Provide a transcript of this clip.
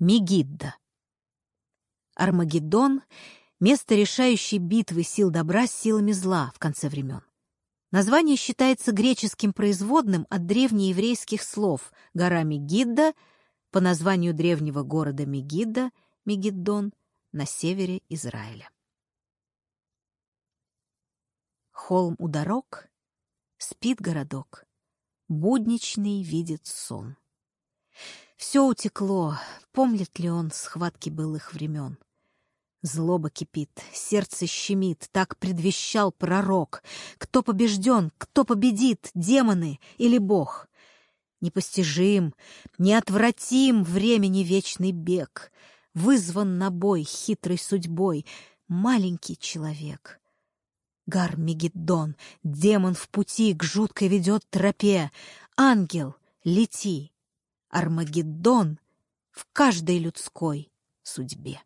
Мегидда. Армагеддон — место решающей битвы сил добра с силами зла в конце времен. Название считается греческим производным от древнееврейских слов «гора Мегидда» по названию древнего города Мегидда, Мегиддон, на севере Израиля. Холм у дорог, спит городок, будничный видит сон. Все утекло, помнит ли он схватки былых времен? Злоба кипит, сердце щемит, так предвещал пророк. Кто побежден, кто победит, демоны или бог? Непостижим, неотвратим времени вечный бег. Вызван на бой хитрой судьбой маленький человек. Гар Мегиддон, демон в пути к жуткой ведет тропе. Ангел, лети! Армагеддон в каждой людской судьбе.